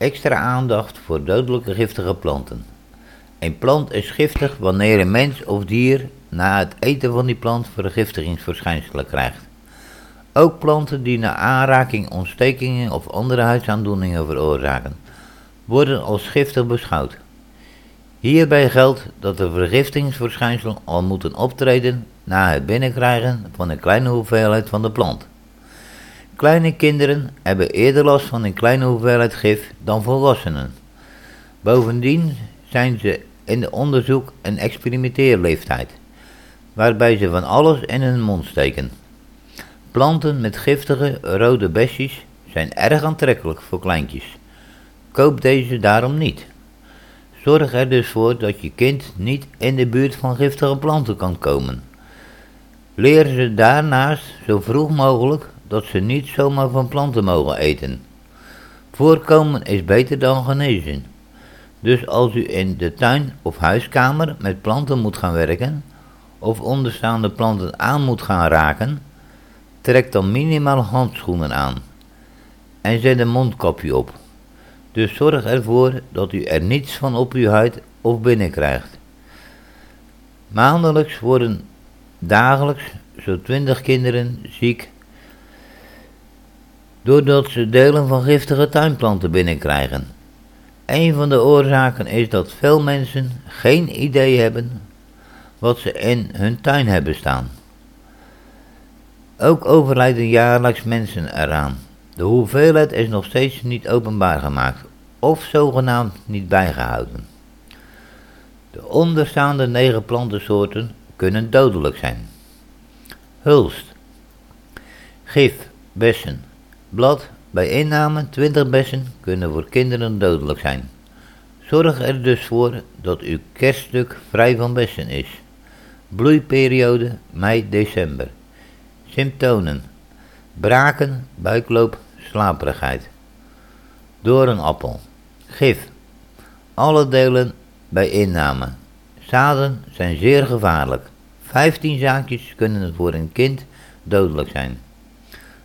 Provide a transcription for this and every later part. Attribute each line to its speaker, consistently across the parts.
Speaker 1: Extra aandacht voor dodelijke giftige planten. Een plant is giftig wanneer een mens of dier na het eten van die plant vergiftigingsverschijnselen krijgt. Ook planten die na aanraking ontstekingen of andere huidsaandoeningen veroorzaken, worden als giftig beschouwd. Hierbij geldt dat de vergiftigingsverschijnselen al moeten optreden na het binnenkrijgen van een kleine hoeveelheid van de plant. Kleine kinderen hebben eerder last van een kleine hoeveelheid gif dan volwassenen. Bovendien zijn ze in de onderzoek- en experimenteerleeftijd, waarbij ze van alles in hun mond steken. Planten met giftige rode besjes zijn erg aantrekkelijk voor kleintjes. Koop deze daarom niet. Zorg er dus voor dat je kind niet in de buurt van giftige planten kan komen. Leer ze daarnaast zo vroeg mogelijk dat ze niet zomaar van planten mogen eten. Voorkomen is beter dan genezen. Dus als u in de tuin of huiskamer met planten moet gaan werken, of onderstaande planten aan moet gaan raken, trek dan minimaal handschoenen aan en zet een mondkapje op. Dus zorg ervoor dat u er niets van op uw huid of binnen krijgt. Maandelijks worden dagelijks zo'n 20 kinderen ziek doordat ze delen van giftige tuinplanten binnenkrijgen. Een van de oorzaken is dat veel mensen geen idee hebben wat ze in hun tuin hebben staan. Ook overlijden jaarlijks mensen eraan. De hoeveelheid is nog steeds niet openbaar gemaakt of zogenaamd niet bijgehouden. De onderstaande negen plantensoorten kunnen dodelijk zijn. Hulst, gif, bessen, blad, bij inname 20 bessen kunnen voor kinderen dodelijk zijn. Zorg er dus voor dat uw kerststuk vrij van bessen is. Bloeiperiode mei-december. Symptomen: braken, buikloop, slaperigheid. Doornappel. Gif. Alle delen bij inname. Zaden zijn zeer gevaarlijk. 15 zaakjes kunnen voor een kind dodelijk zijn.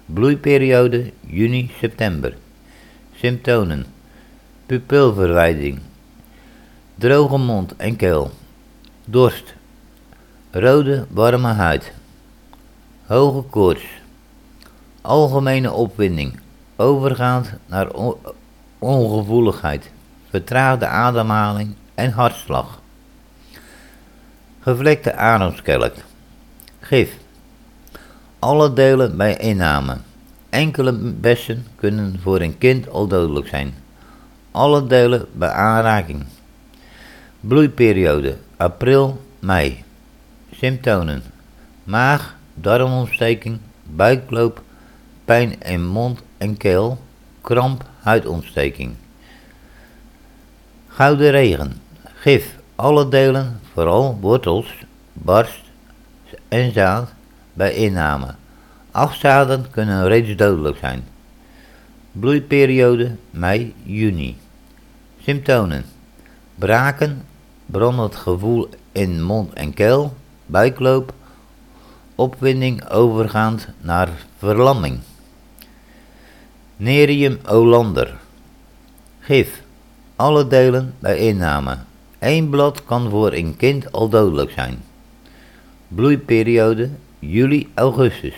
Speaker 1: Bloeiperiode juni-september. Symptomen: pupilverwijding, droge mond en keel, dorst, rode warme huid, hoge koorts, algemene opwinding, overgaand naar ongevoeligheid, vertraagde ademhaling en hartslag. Gevlekte ademskelk, gif, alle delen bij inname. Enkele bessen kunnen voor een kind al dodelijk zijn. Alle delen bij aanraking. Bloeiperiode april, mei. Symptomen: maag, darmontsteking, buikloop, pijn in mond en keel, kramp, huidontsteking. Gouden regen, gif, alle delen, vooral wortels, barst en zaad bij inname. Afzaden kunnen reeds dodelijk zijn. Bloeiperiode mei-juni. Symptomen: braken, brandend gevoel in mond en keel, buikloop, opwinding overgaand naar verlamming. Nerium olander. Gif. Alle delen bij inname. Eén blad kan voor een kind al dodelijk zijn. Bloeiperiode juli-augustus.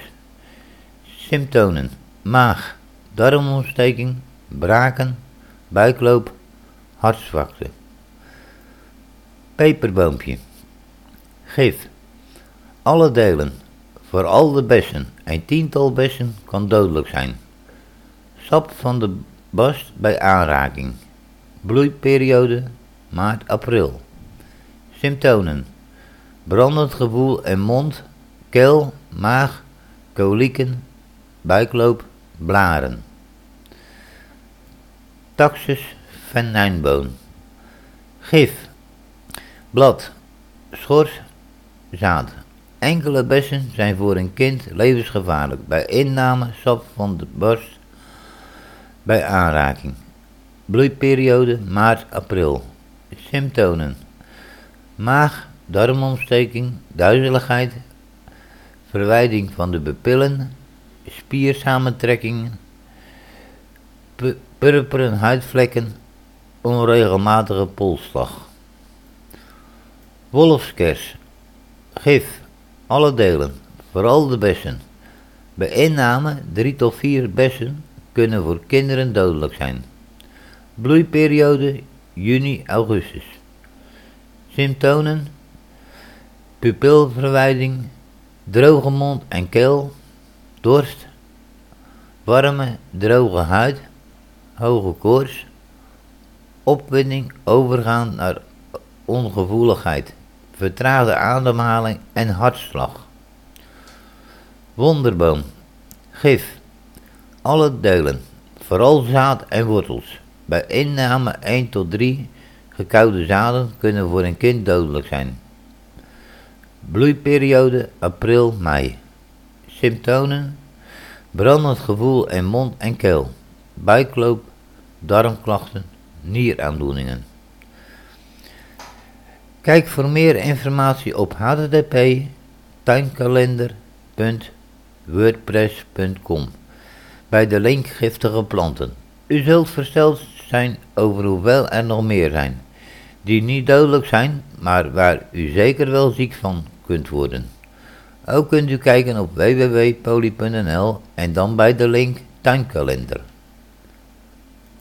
Speaker 1: Symptomen: maag, darmontsteking, braken, buikloop, hartzwakte. Peperboompje. Gif. Alle delen, vooral de bessen, een tiental bessen kan dodelijk zijn. Sap van de bast bij aanraking. Bloeiperiode maart-april. Symptomen: brandend gevoel in mond, keel, maag, kolieken, buikloop, blaren. Taxus venijnboon. Gif. Blad. Schors. Zaad. Enkele bessen zijn voor een kind levensgevaarlijk bij inname sap van de borst bij aanraking. Bloeiperiode maart-april. Symptomen. Maag, darmontsteking, duizeligheid, verwijding van de bepillen, spiersamentrekkingen, purperen huidvlekken, onregelmatige polsslag. Wolfskers, gif, alle delen, vooral de bessen. Bij inname 3 tot 4 bessen kunnen voor kinderen dodelijk zijn. Bloeiperiode juni-augustus. Symptomen: pupilverwijding, droge mond en keel, dorst, warme, droge huid, hoge koorts, opwinding overgaan naar ongevoeligheid, vertraagde ademhaling en hartslag. Wonderboom, gif, alle delen, vooral zaad en wortels. Bij inname 1 tot 3 gekoude zaden kunnen voor een kind dodelijk zijn. Bloeiperiode april-mei. Symptomen: brandend gevoel in mond en keel, buikloop, darmklachten, nieraandoeningen. Kijk voor meer informatie op http tuinkalender.wordpress.com bij de link giftige planten. U zult versteld zijn over hoeveel er nog meer zijn, die niet dodelijk zijn, maar waar u zeker wel ziek van kunt worden. Ook kunt u kijken op www.poly.nl en dan bij de link tuinkalender.